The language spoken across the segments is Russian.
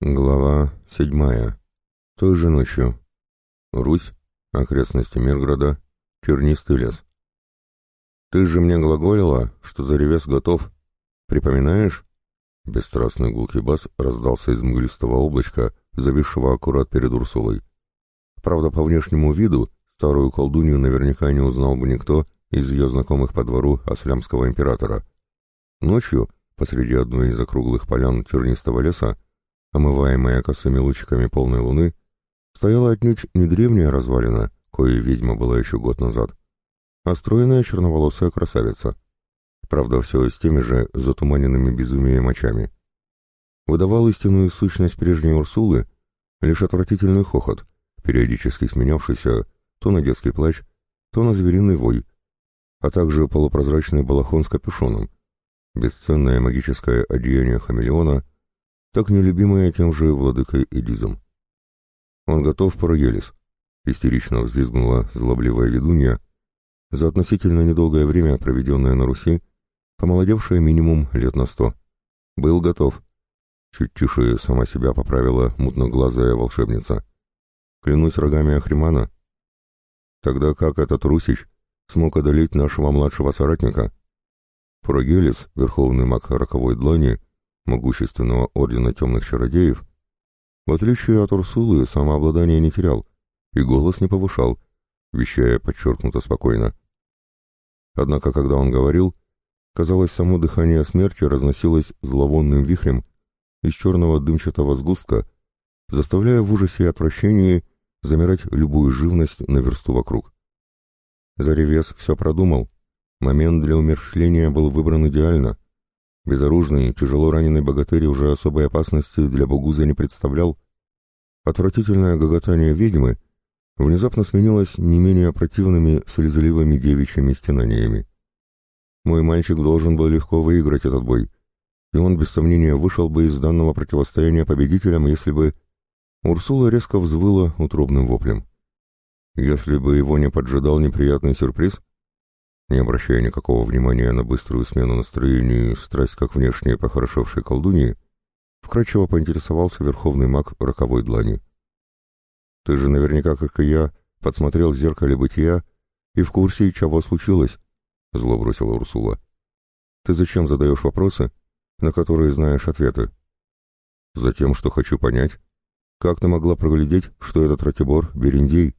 Глава седьмая. Той же ночью. Русь, окрестности Мирграда, тернистый лес. «Ты же мне глаголила, что заревес готов. Припоминаешь?» Бесстрастный гулкий бас раздался из мглистого облачка, зависшего аккурат перед Урсулой. Правда, по внешнему виду старую колдунью наверняка не узнал бы никто из ее знакомых по двору аслямского императора. Ночью, посреди одной из округлых полян тернистого леса, омываемая косыми лучиками полной луны, стояла отнюдь не древняя развалина, кое ведьма была еще год назад, а стройная черноволосая красавица. Правда, все с теми же затуманенными безумием очами. Выдавал истинную сущность прежней Урсулы лишь отвратительный хохот, периодически сменявшийся то на детский плач, то на звериный вой, а также полупрозрачный балахон с капюшоном, бесценное магическое одеяние хамелеона — так нелюбимая тем же владыкой Эдизом. Он готов, Парагелис, истерично взвизгнула злобливая ведунья, за относительно недолгое время, проведенное на Руси, помолодевшая минимум лет на сто. Был готов. Чуть тише сама себя поправила мутноглазая волшебница. Клянусь рогами Ахримана. Тогда как этот Русич смог одолеть нашего младшего соратника? Парагелис, верховный маг роковой длани, могущественного ордена темных чародеев, в отличие от Урсулы, самообладание не терял и голос не повышал, вещая подчеркнуто спокойно. Однако, когда он говорил, казалось, само дыхание смерти разносилось зловонным вихрем из черного дымчатого сгустка, заставляя в ужасе и отвращении замирать любую живность на версту вокруг. Заревес все продумал. Момент для умершления был выбран идеально — Безоружный, тяжело раненый богатырь уже особой опасности для Бугуза не представлял. Отвратительное гоготание ведьмы внезапно сменилось не менее противными слезливыми девичьими стенаниями. Мой мальчик должен был легко выиграть этот бой, и он без сомнения вышел бы из данного противостояния победителем, если бы... Урсула резко взвыла утробным воплем. Если бы его не поджидал неприятный сюрприз, не обращая никакого внимания на быструю смену настроения и страсть как внешне похорошевшей колдуньи, вкратчиво поинтересовался верховный маг роковой длани. «Ты же наверняка, как и я, подсмотрел в зеркале бытия и в курсе, чего случилось», — зло бросила Урсула. «Ты зачем задаешь вопросы, на которые знаешь ответы?» «Затем, что хочу понять, как ты могла проглядеть, что этот Ратибор — Берендей?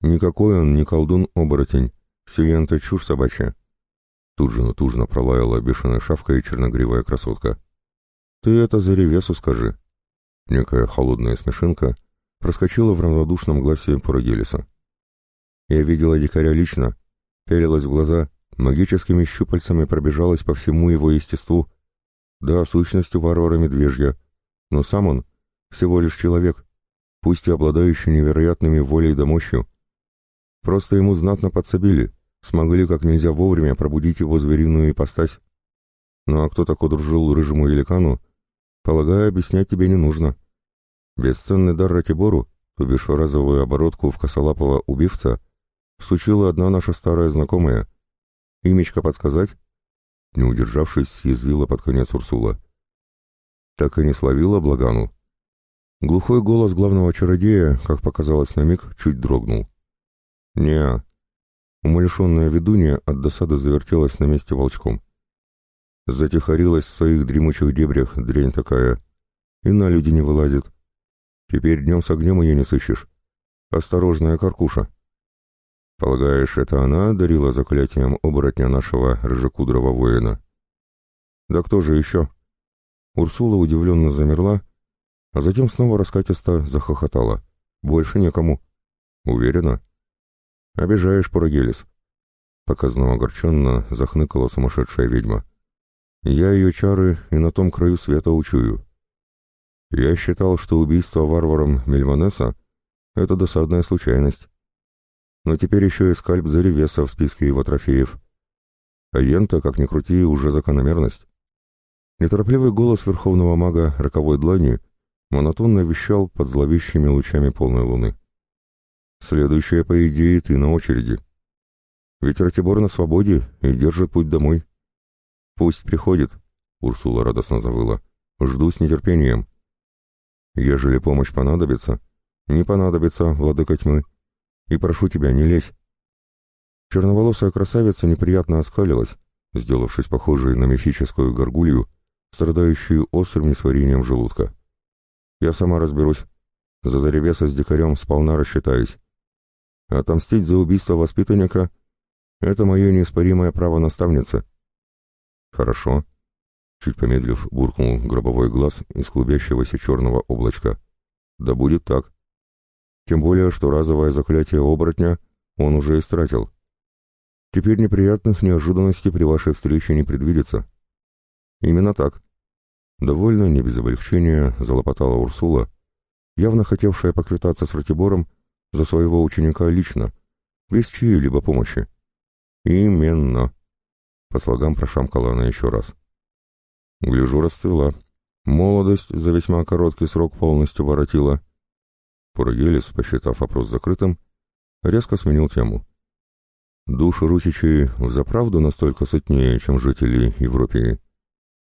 Никакой он не колдун-оборотень, «Сиента чушь собачья!» Тут же натужно пролаяла бешеная шавка и черногривая красотка. «Ты это за ревесу скажи!» Некая холодная смешинка проскочила в равнодушном гласе Пурагелиса. Я видела дикаря лично, пялилась в глаза, магическими щупальцами пробежалась по всему его естеству. Да, сущностью варвара медвежья, но сам он всего лишь человек, пусть и обладающий невероятными волей да мощью. Просто ему знатно подсобили, смогли как нельзя вовремя пробудить его звериную ипостась. Ну а кто так удружил рыжему великану, полагаю, объяснять тебе не нужно. Бесценный дар Ратибору, то бишь разовую оборотку в косолапого убивца, всучила одна наша старая знакомая. Имечко подсказать? Не удержавшись, съязвила под конец Урсула. Так и не словила Благану. Глухой голос главного чародея, как показалось на миг, чуть дрогнул. «Не, Умалишенная ведунья от досады завертелась на месте волчком. Затихарилась в своих дремучих дебрях, дрянь такая, и на люди не вылазит. Теперь днем с огнем ее не сыщешь. Осторожная каркуша. Полагаешь, это она дарила заклятием оборотня нашего рыжекудрого воина? Да кто же еще? Урсула удивленно замерла, а затем снова раскатисто захохотала. Больше некому. Уверена? «Обижаешь, Пурагелис!» Показно огорченно захныкала сумасшедшая ведьма. «Я ее чары и на том краю света учую. Я считал, что убийство варваром Мельманеса — это досадная случайность. Но теперь еще и скальп Заревеса в списке его трофеев. А Йента, как ни крути, уже закономерность». Неторопливый голос верховного мага роковой длани монотонно вещал под зловещими лучами полной луны. Следующая, по идее, ты на очереди. Ведь Ратибор на свободе и держит путь домой. Пусть приходит, Урсула радостно завыла. Жду с нетерпением. Ежели помощь понадобится, не понадобится, владыка тьмы. И прошу тебя, не лезь. Черноволосая красавица неприятно оскалилась, сделавшись похожей на мифическую горгулью, страдающую острым несварением желудка. Я сама разберусь. За Заревеса с дикарем сполна рассчитаюсь. Отомстить за убийство воспитанника — это мое неиспоримое право наставницы. Хорошо. Чуть помедлив, буркнул гробовой глаз из клубящегося черного облачка. Да будет так. Тем более, что разовое заклятие оборотня он уже истратил. Теперь неприятных неожиданностей при вашей встрече не предвидится. Именно так. Довольно, не без облегчения, залопотала Урсула, явно хотевшая поквитаться с Ратибором за своего ученика лично, без чьей-либо помощи. Именно. По слогам прошамкала она еще раз. Гляжу, расцвела. Молодость за весьма короткий срок полностью воротила. Пургелис, посчитав вопрос закрытым, резко сменил тему. Души русичей взаправду настолько сытнее, чем жители Европы.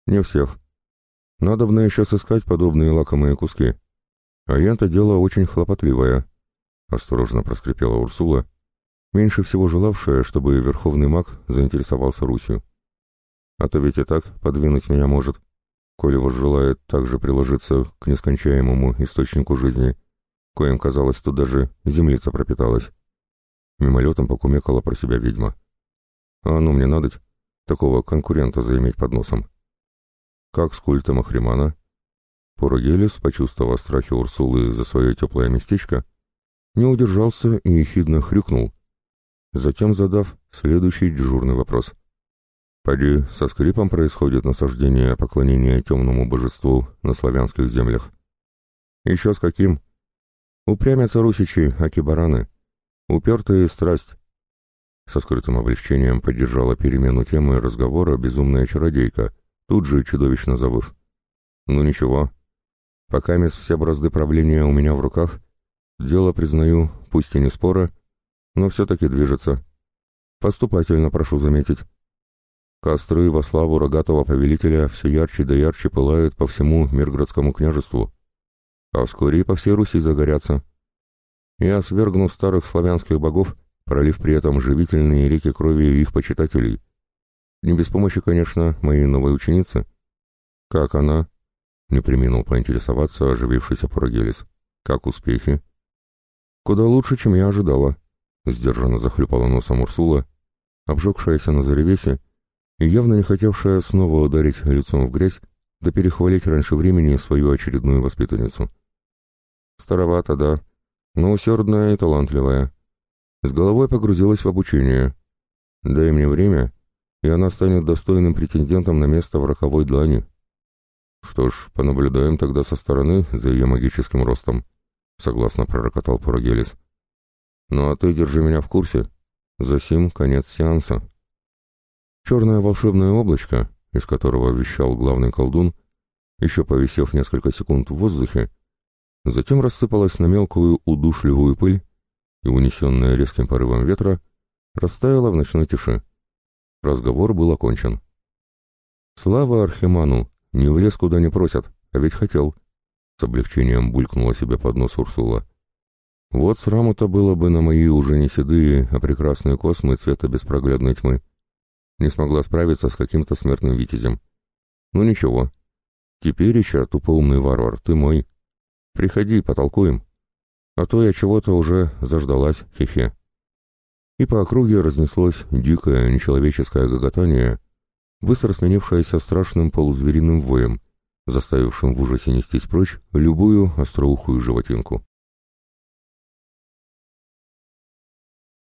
Не всех. Надо бы еще сыскать подобные лакомые куски. А я-то дело очень хлопотливое, — осторожно проскрипела Урсула, меньше всего желавшая, чтобы верховный маг заинтересовался Русью. А то ведь и так подвинуть меня может, коли желает также приложиться к нескончаемому источнику жизни, коим, казалось, тут даже землица пропиталась. Мимолетом покумекала про себя ведьма. А ну мне надо такого конкурента заиметь под носом. Как с культом Ахримана? Порогелис, почувствовав страхи Урсулы за свое теплое местечко, не удержался и ехидно хрюкнул, затем задав следующий дежурный вопрос. «Поди, со скрипом происходит насаждение поклонения темному божеству на славянских землях». «Еще с каким?» «Упрямятся русичи, аки-бараны. Упертая страсть». Со скрытым облегчением поддержала перемену темы разговора безумная чародейка, тут же чудовищно завыв. «Ну ничего, пока мисс все бразды правления у меня в руках, дело, признаю, пусть и не спора, но все-таки движется. Поступательно, прошу заметить. Костры во славу рогатого повелителя все ярче да ярче пылают по всему Мирградскому княжеству, а вскоре и по всей Руси загорятся. Я свергну старых славянских богов, пролив при этом живительные реки крови их почитателей. Не без помощи, конечно, моей новой ученицы. Как она? Не приминул поинтересоваться оживившийся Прогелис. Как успехи? Куда лучше, чем я ожидала. Сдержанно захлюпала носом Урсула, обжегшаяся на заревесе и явно не хотевшая снова ударить лицом в грязь, да перехвалить раньше времени свою очередную воспитанницу. Старовато, да, но усердная и талантливая. С головой погрузилась в обучение. Дай мне время, и она станет достойным претендентом на место в роковой длани. Что ж, понаблюдаем тогда со стороны за ее магическим ростом, согласно пророкотал Пурагелис. Ну а ты держи меня в курсе. Засим конец сеанса. Черное волшебное облачко, из которого вещал главный колдун, еще повисев несколько секунд в воздухе, затем рассыпалось на мелкую удушливую пыль и, унесенная резким порывом ветра, растаяла в ночной тиши. Разговор был окончен. «Слава Архиману! Не в лес куда не просят, а ведь хотел!» С облегчением булькнула себе под нос Урсула. «Вот сраму-то было бы на мои уже не седые, а прекрасные космы цвета беспроглядной тьмы. Не смогла справиться с каким-то смертным витязем. Ну ничего. Теперь еще, тупоумный варвар, ты мой. Приходи, потолкуем. А то я чего-то уже заждалась, хе-хе» и по округе разнеслось дикое нечеловеческое гоготание, быстро сменившееся страшным полузвериным воем, заставившим в ужасе нестись прочь любую остроухую животинку.